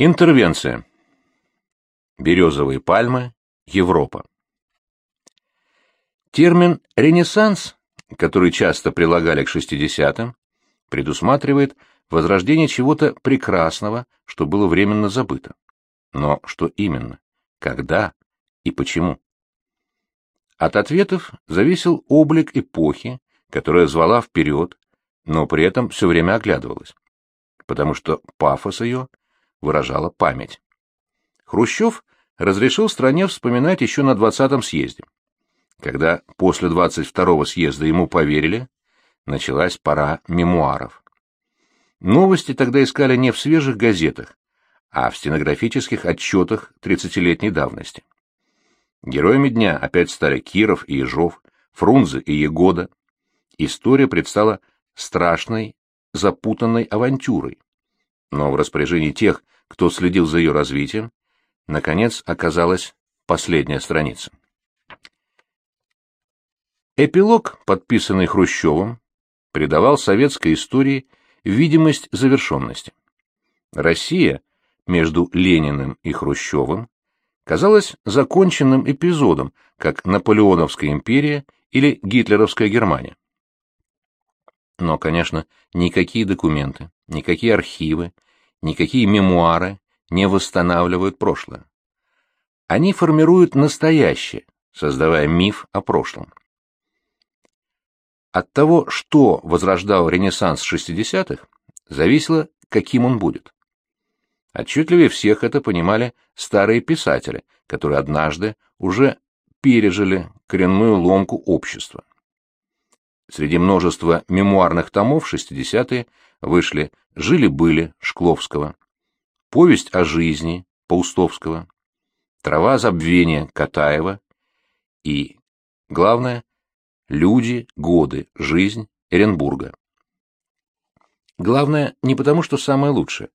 Интервенция. Березовые пальмы. Европа. Термин «ренессанс», который часто прилагали к 60-м, предусматривает возрождение чего-то прекрасного, что было временно забыто. Но что именно? Когда? И почему? От ответов зависел облик эпохи, которая звала вперед, но при этом все время оглядывалась, потому что пафос ее выражала память. Хрущев разрешил стране вспоминать еще на 20-м съезде. Когда после 22-го съезда ему поверили, началась пора мемуаров. Новости тогда искали не в свежих газетах, а в стенографических отчетах 30-летней давности. Героями дня опять стали Киров и Ежов, Фрунзе и Егода. История предстала страшной, запутанной авантюрой но в распоряжении тех, кто следил за ее развитием, наконец оказалась последняя страница. Эпилог, подписанный Хрущевым, придавал советской истории видимость завершенности. Россия между Лениным и Хрущевым казалась законченным эпизодом, как Наполеоновская империя или гитлеровская Германия. Но, конечно, никакие документы, никакие архивы, никакие мемуары не восстанавливают прошлое. Они формируют настоящее, создавая миф о прошлом. От того, что возрождал Ренессанс 60-х, зависело, каким он будет. Отчетливее всех это понимали старые писатели, которые однажды уже пережили коренную ломку общества. Среди множества мемуарных томов 60-е вышли «Жили-были» Шкловского, «Повесть о жизни» Паустовского, «Трава забвения» Катаева и, главное, «Люди, годы, жизнь» Эренбурга. Главное, не потому, что самое лучшее,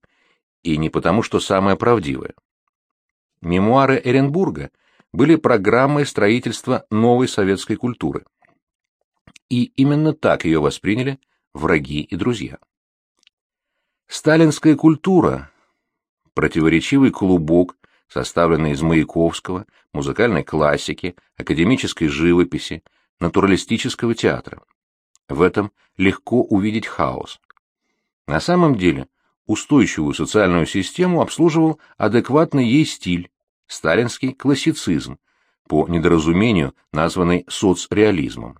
и не потому, что самое правдивое. Мемуары Эренбурга были программой строительства новой советской культуры и именно так ее восприняли враги и друзья. Сталинская культура, противоречивый клубок, составленный из Маяковского, музыкальной классики, академической живописи, натуралистического театра. В этом легко увидеть хаос. На самом деле, устойчивую социальную систему обслуживал адекватный ей стиль, сталинский классицизм, по недоразумению названный соцреализмом.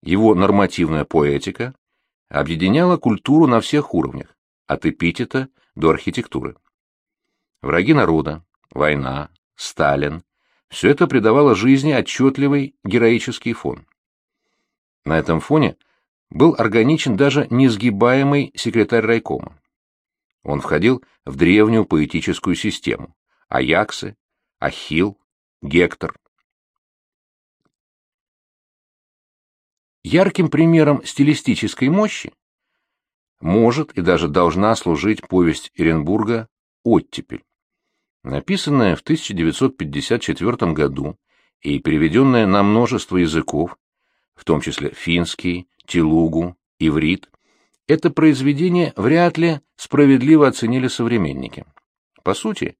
Его нормативная поэтика объединяла культуру на всех уровнях, от эпитета до архитектуры. Враги народа, война, Сталин – все это придавало жизни отчетливый героический фон. На этом фоне был органичен даже несгибаемый секретарь райкома. Он входил в древнюю поэтическую систему – Аяксы, Ахилл, Гектор, Ярким примером стилистической мощи может и даже должна служить повесть Эренбурга «Оттепель». Написанная в 1954 году и переведенная на множество языков, в том числе финский, телугу, иврит, это произведение вряд ли справедливо оценили современники. По сути,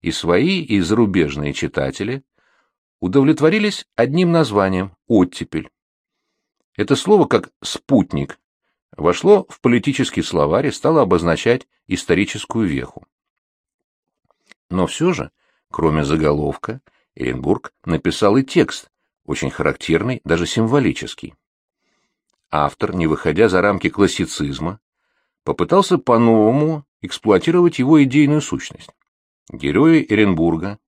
и свои, и зарубежные читатели удовлетворились одним названием «Оттепель», это слово, как «спутник», вошло в политический словарь и стало обозначать историческую веху. Но все же, кроме заголовка, Эренбург написал и текст, очень характерный, даже символический. Автор, не выходя за рамки классицизма, попытался по-новому эксплуатировать его идейную сущность. Герои Эренбурга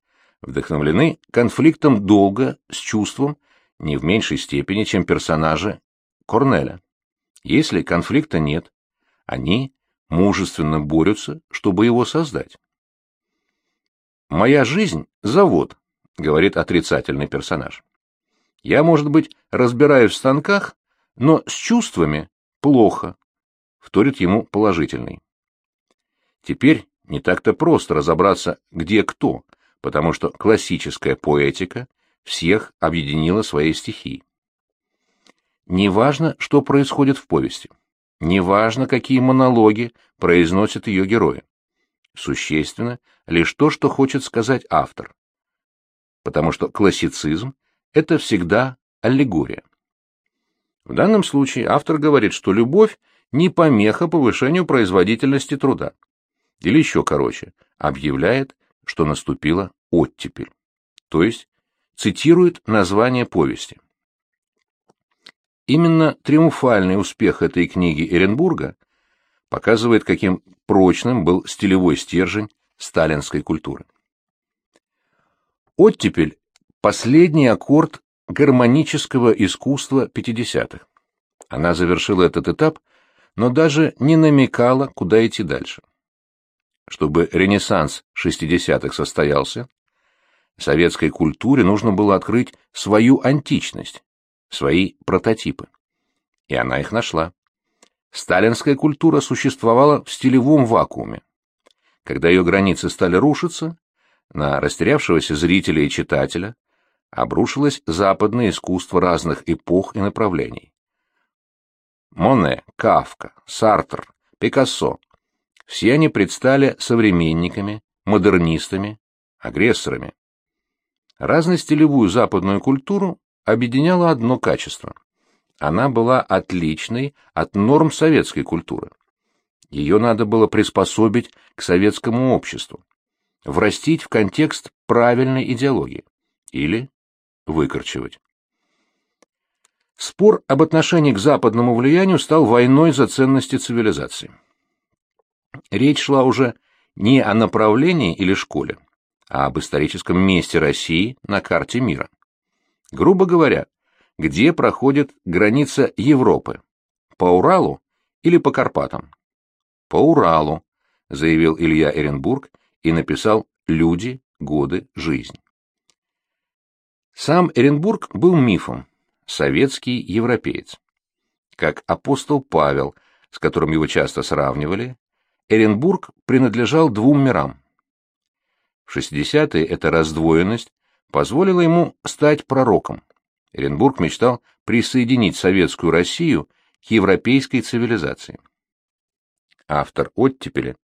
вдохновлены конфликтом долга с чувством, не в меньшей степени, чем персонажи Корнеля. Если конфликта нет, они мужественно борются, чтобы его создать. «Моя жизнь — завод», — говорит отрицательный персонаж. «Я, может быть, разбираюсь в станках, но с чувствами плохо», — вторит ему положительный. Теперь не так-то просто разобраться, где кто, потому что классическая поэтика всех объединила своей стихией. Неважно, что происходит в повести, неважно, какие монологи произносят ее герои. Существенно лишь то, что хочет сказать автор. Потому что классицизм — это всегда аллегория. В данном случае автор говорит, что любовь не помеха повышению производительности труда. Или еще короче, объявляет, что наступила оттепель. То есть цитирует название повести. Именно триумфальный успех этой книги Эренбурга показывает, каким прочным был стилевой стержень сталинской культуры. Оттепель – последний аккорд гармонического искусства 50-х. Она завершила этот этап, но даже не намекала, куда идти дальше. Чтобы ренессанс 60-х состоялся, советской культуре нужно было открыть свою античность, свои прототипы. И она их нашла. Сталинская культура существовала в стилевом вакууме. Когда ее границы стали рушиться, на растерявшегося зрителя и читателя обрушилось западное искусство разных эпох и направлений. Моне, Кавка, Сартр, Пикассо – все они предстали современниками, модернистами, агрессорами. Разностилевую западную культуру объединяло одно качество. Она была отличной от норм советской культуры. Ее надо было приспособить к советскому обществу, врастить в контекст правильной идеологии или выкорчевать. Спор об отношении к западному влиянию стал войной за ценности цивилизации. Речь шла уже не о направлении или школе, а об историческом месте России на карте мира. Грубо говоря, где проходит граница Европы? По Уралу или по Карпатам? По Уралу, заявил Илья Эренбург и написал «Люди, годы, жизнь». Сам Эренбург был мифом, советский европеец. Как апостол Павел, с которым его часто сравнивали, Эренбург принадлежал двум мирам. В 60-е эта раздвоенность позволила ему стать пророком. Эренбург мечтал присоединить советскую Россию к европейской цивилизации. Автор «Оттепели»,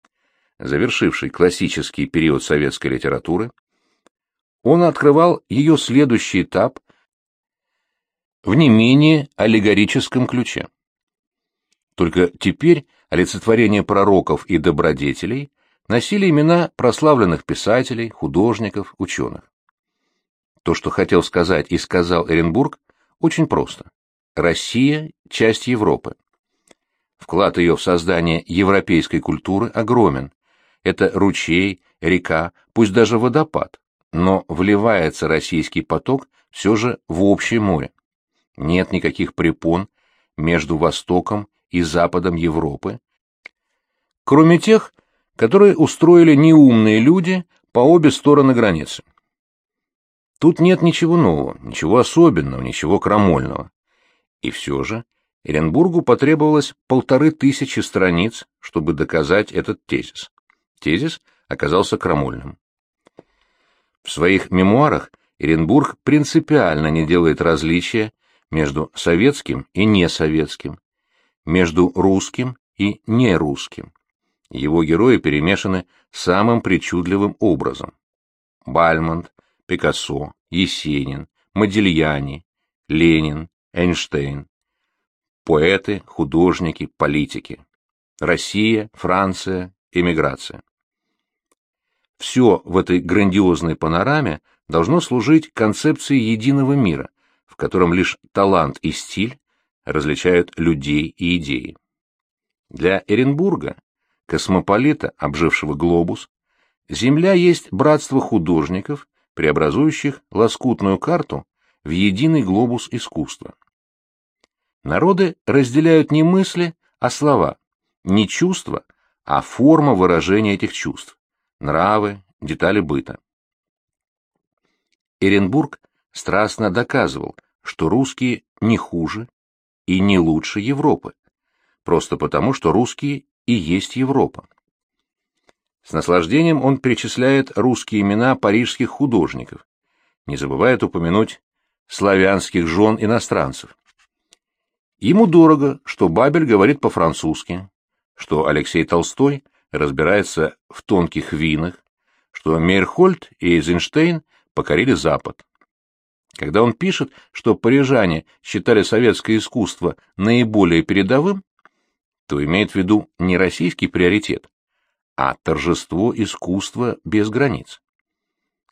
завершивший классический период советской литературы, он открывал ее следующий этап в не менее аллегорическом ключе. Только теперь олицетворение пророков и добродетелей носили имена прославленных писателей, художников, ученых. То, что хотел сказать и сказал Эренбург, очень просто. Россия – часть Европы. Вклад ее в создание европейской культуры огромен. Это ручей, река, пусть даже водопад, но вливается российский поток все же в общее море. Нет никаких препон между Востоком и Западом Европы, кроме тех, которые устроили неумные люди по обе стороны границы. Тут нет ничего нового, ничего особенного, ничего крамольного. И все же Эренбургу потребовалось полторы тысячи страниц, чтобы доказать этот тезис. Тезис оказался крамольным. В своих мемуарах Эренбург принципиально не делает различия между советским и несоветским, между русским и нерусским. Его герои перемешаны самым причудливым образом. Бальмонт, Пикассо, Есенин, Модильяни, Ленин, Эйнштейн. Поэты, художники, политики. Россия, Франция, эмиграция. Все в этой грандиозной панораме должно служить концепции единого мира, в котором лишь талант и стиль различают людей и идеи. Для Эренбурга, космополита, обжившего глобус, Земля есть братство художников, преобразующих лоскутную карту в единый глобус искусства. Народы разделяют не мысли, а слова, не чувства, а форма выражения этих чувств, нравы, детали быта. Эренбург страстно доказывал, что русские не хуже и не лучше Европы, просто потому, что русские и есть Европа. С наслаждением он перечисляет русские имена парижских художников, не забывает упомянуть славянских жен иностранцев. Ему дорого, что Бабель говорит по-французски, что Алексей Толстой разбирается в тонких винах, что Мейерхольд и Эйзенштейн покорили Запад. Когда он пишет, что парижане считали советское искусство наиболее передовым, то имеет в виду не российский приоритет, а торжество искусства без границ.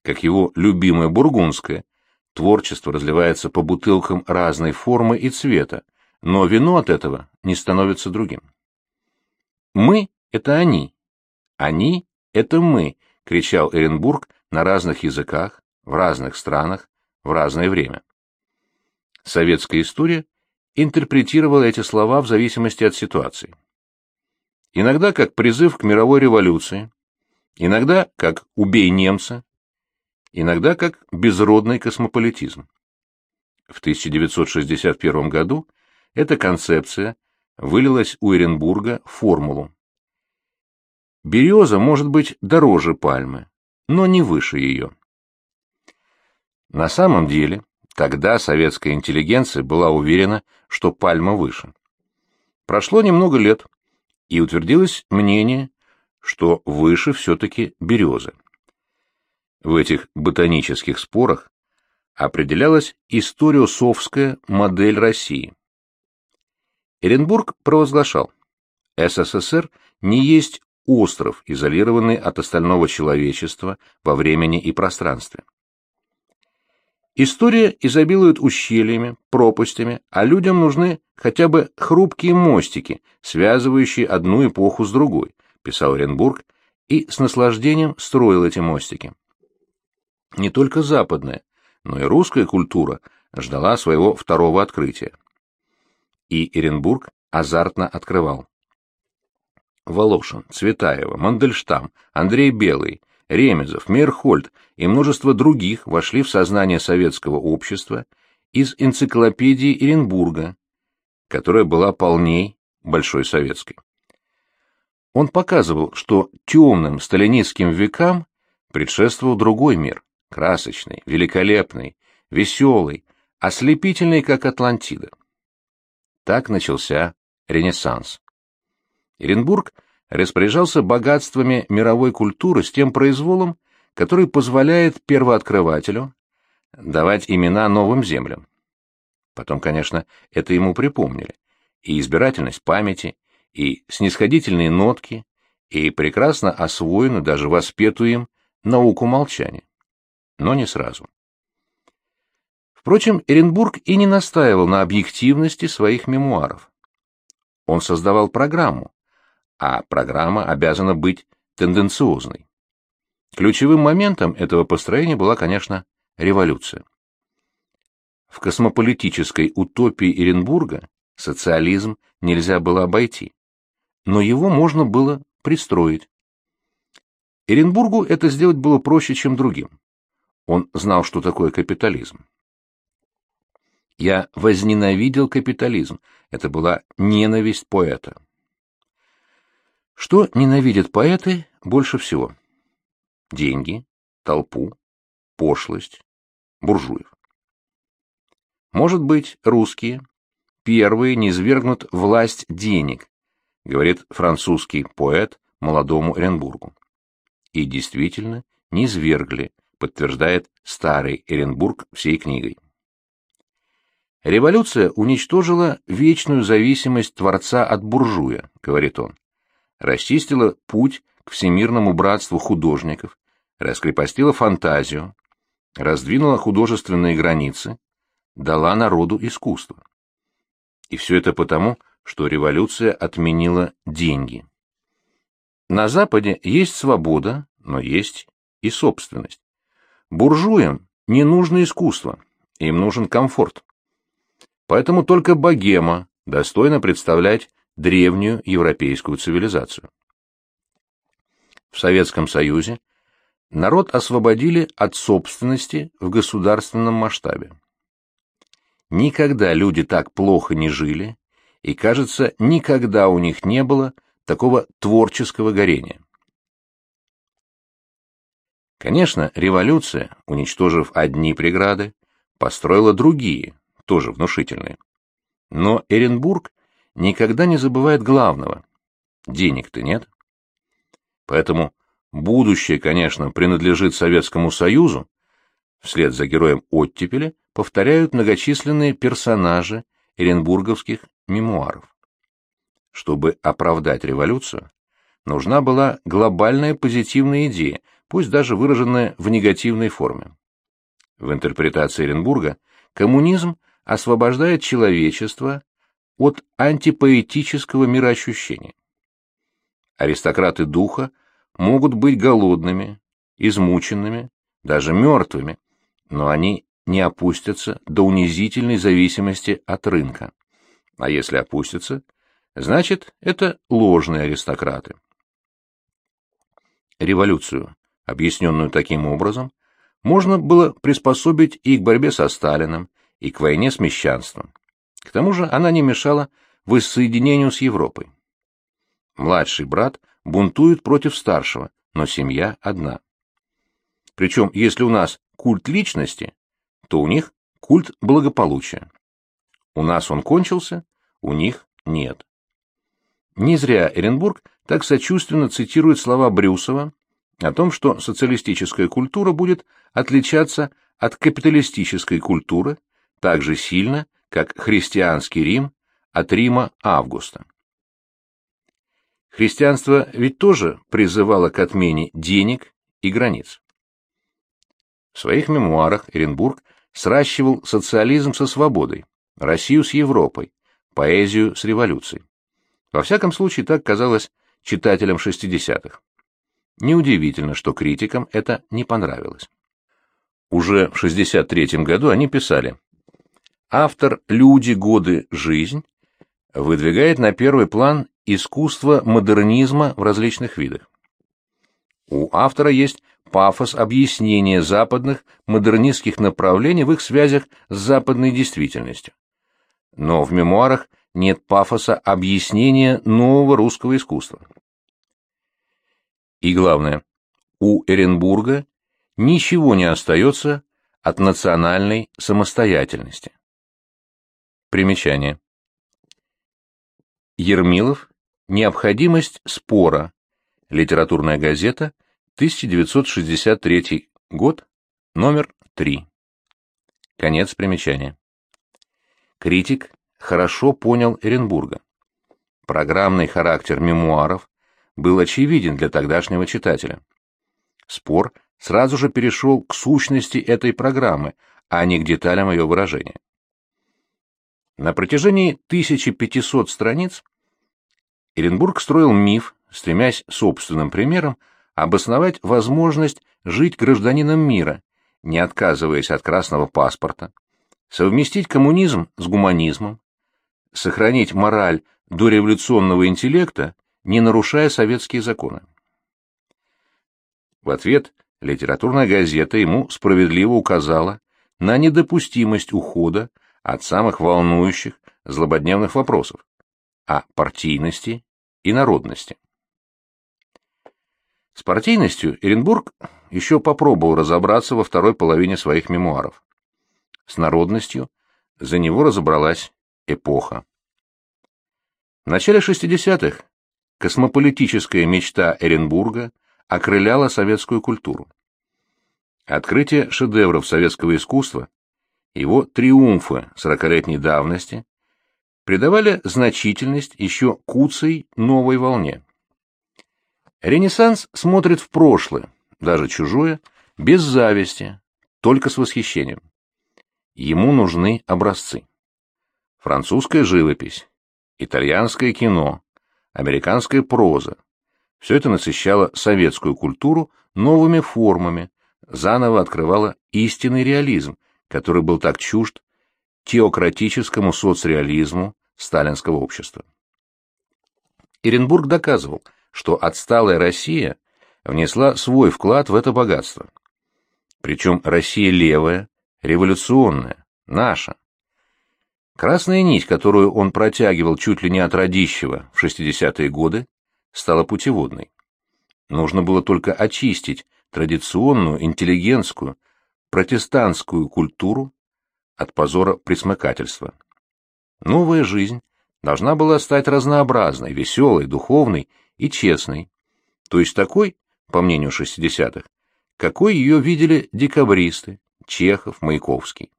Как его любимое бургундское, творчество разливается по бутылкам разной формы и цвета, но вино от этого не становится другим. «Мы — это они. Они — это мы», — кричал Эренбург на разных языках, в разных странах, в разное время. Советская история интерпретировала эти слова в зависимости от ситуации. Иногда как призыв к мировой революции, иногда как «убей немца», иногда как безродный космополитизм. В 1961 году эта концепция вылилась у Эренбурга в формулу. Береза может быть дороже пальмы, но не выше ее. На самом деле, тогда советская интеллигенция была уверена, что пальма выше. Прошло немного лет, и утвердилось мнение, что выше все-таки береза. В этих ботанических спорах определялась историосовская модель России. Эренбург провозглашал, СССР не есть остров, изолированный от остального человечества во времени и пространстве. История изобилует ущельями, пропастями, а людям нужны хотя бы хрупкие мостики, связывающие одну эпоху с другой, писал Оренбург и с наслаждением строил эти мостики. Не только западная, но и русская культура ждала своего второго открытия. И Эренбург азартно открывал. Волошин, Цветаева, Мандельштам, Андрей Белый, Ремезов, Мейерхольд и множество других вошли в сознание советского общества из энциклопедии Иренбурга, которая была полней Большой Советской. Он показывал, что темным сталинистским векам предшествовал другой мир, красочный, великолепный, веселый, ослепительный, как Атлантида. Так начался Ренессанс. Оренбург – распоряжался богатствами мировой культуры с тем произволом, который позволяет первооткрывателю давать имена новым землям. Потом, конечно, это ему припомнили. И избирательность памяти, и снисходительные нотки, и прекрасно освоенную, даже воспетую им, науку молчания. Но не сразу. Впрочем, Эренбург и не настаивал на объективности своих мемуаров. Он создавал программу, а программа обязана быть тенденциозной. Ключевым моментом этого построения была, конечно, революция. В космополитической утопии Эренбурга социализм нельзя было обойти, но его можно было пристроить. Эренбургу это сделать было проще, чем другим. Он знал, что такое капитализм. Я возненавидел капитализм. Это была ненависть поэта. Что ненавидят поэты больше всего? Деньги, толпу, пошлость, буржуев. Может быть, русские первые не свергнут власть денег, говорит французский поэт молодому Эренбургу. И действительно, не свергли, подтверждает старый Эренбург всей книгой. Революция уничтожила вечную зависимость Творца от буржуя, говорит он расчистила путь к всемирному братству художников, раскрепостила фантазию, раздвинула художественные границы, дала народу искусство. И все это потому, что революция отменила деньги. На Западе есть свобода, но есть и собственность. Буржуям не нужно искусство, им нужен комфорт. Поэтому только богема достойна представлять древнюю европейскую цивилизацию. В Советском Союзе народ освободили от собственности в государственном масштабе. Никогда люди так плохо не жили, и, кажется, никогда у них не было такого творческого горения. Конечно, революция, уничтожив одни преграды, построила другие, тоже внушительные. Но Эренбург никогда не забывает главного. Денег-то нет. Поэтому будущее, конечно, принадлежит Советскому Союзу, вслед за героем оттепели повторяют многочисленные персонажи эренбурговских мемуаров. Чтобы оправдать революцию, нужна была глобальная позитивная идея, пусть даже выраженная в негативной форме. В интерпретации Эренбурга коммунизм освобождает человечество от антипоэтического мироощущения. Аристократы духа могут быть голодными, измученными, даже мертвыми, но они не опустятся до унизительной зависимости от рынка. А если опустятся, значит, это ложные аристократы. Революцию, объясненную таким образом, можно было приспособить и к борьбе со Сталиным, и к войне с мещанством. К тому же она не мешала воссоединению с Европой. Младший брат бунтует против старшего, но семья одна. Причем, если у нас культ личности, то у них культ благополучия. У нас он кончился, у них нет. Не зря Эренбург так сочувственно цитирует слова Брюсова о том, что социалистическая культура будет отличаться от капиталистической культуры так же сильно, как христианский Рим от Рима Августа. Христианство ведь тоже призывало к отмене денег и границ. В своих мемуарах Эренбург сращивал социализм со свободой, Россию с Европой, поэзию с революцией. Во всяком случае, так казалось читателям 60-х. Неудивительно, что критикам это не понравилось. Уже в 63 году они писали Автор «Люди, годы, жизнь» выдвигает на первый план искусство модернизма в различных видах. У автора есть пафос объяснения западных модернистских направлений в их связях с западной действительностью. Но в мемуарах нет пафоса объяснения нового русского искусства. И главное, у Эренбурга ничего не остается от национальной самостоятельности. Примечание. Ермилов. Необходимость спора. Литературная газета. 1963 год. Номер 3. Конец примечания. Критик хорошо понял Эренбурга. Программный характер мемуаров был очевиден для тогдашнего читателя. Спор сразу же перешел к сущности этой программы, а не к деталям ее выражения. На протяжении 1500 страниц Эренбург строил миф, стремясь собственным примером обосновать возможность жить гражданином мира, не отказываясь от красного паспорта, совместить коммунизм с гуманизмом, сохранить мораль дореволюционного интеллекта, не нарушая советские законы. В ответ литературная газета ему справедливо указала на недопустимость ухода от самых волнующих, злободневных вопросов о партийности и народности. С партийностью Эренбург еще попробовал разобраться во второй половине своих мемуаров. С народностью за него разобралась эпоха. В начале 60-х космополитическая мечта Эренбурга окрыляла советскую культуру. Открытие шедевров советского искусства его триумфы сорокалетней давности придавали значительность еще куцей новой волне. Ренессанс смотрит в прошлое, даже чужое, без зависти, только с восхищением. Ему нужны образцы. Французская живопись, итальянское кино, американская проза. Все это насыщало советскую культуру новыми формами, заново открывало истинный реализм, который был так чужд теократическому соцреализму сталинского общества. Иренбург доказывал, что отсталая Россия внесла свой вклад в это богатство. Причем Россия левая, революционная, наша. Красная нить, которую он протягивал чуть ли не от Радищева в 60-е годы, стала путеводной. Нужно было только очистить традиционную, интеллигентскую, протестантскую культуру от позора присмыкательства. Новая жизнь должна была стать разнообразной, веселой, духовной и честной. то есть такой, по мнению шестидесятых, какой ее видели декабристы, Чехов, Маяковский.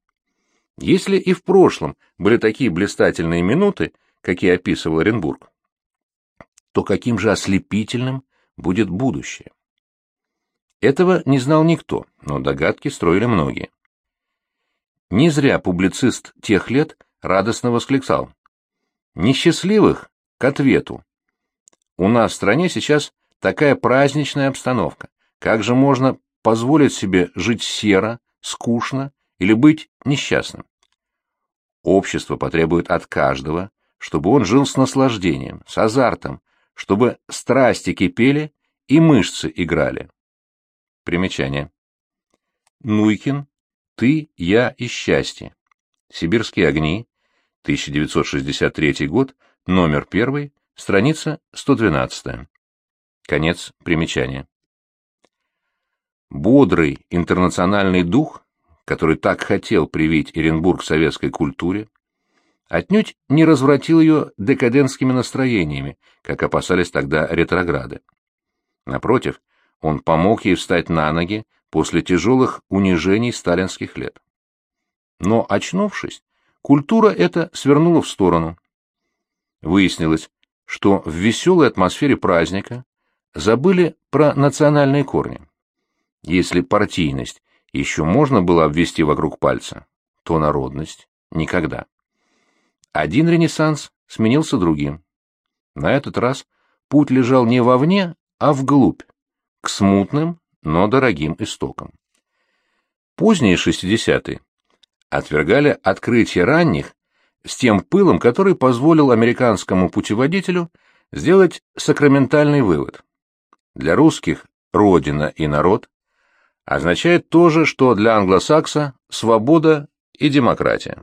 Если и в прошлом были такие блистательные минуты, какие описывал Оренбург, то каким же ослепительным будет будущее? Этого не знал никто, но догадки строили многие. Не зря публицист тех лет радостно восклицал. Несчастливых к ответу. У нас в стране сейчас такая праздничная обстановка. Как же можно позволить себе жить серо, скучно или быть несчастным? Общество потребует от каждого, чтобы он жил с наслаждением, с азартом, чтобы страсти кипели и мышцы играли. Примечание. Нуйкин, «Ты, я и счастье». Сибирские огни, 1963 год, номер 1, страница 112. Конец примечания. Бодрый интернациональный дух, который так хотел привить Оренбург советской культуре, отнюдь не развратил ее декадентскими настроениями, как опасались тогда ретрограды. Напротив, он помог ей встать на ноги после тяжелых унижений сталинских лет. Но, очнувшись, культура эта свернула в сторону. Выяснилось, что в веселой атмосфере праздника забыли про национальные корни. Если партийность еще можно было обвести вокруг пальца, то народность — никогда. Один ренессанс сменился другим. На этот раз путь лежал не вовне, а вглубь, к смутным, но дорогим истокам. Поздние 60-е отвергали открытие ранних с тем пылом, который позволил американскому путеводителю сделать сакраментальный вывод. Для русских «родина» и «народ» означает то же, что для англосакса «свобода» и «демократия».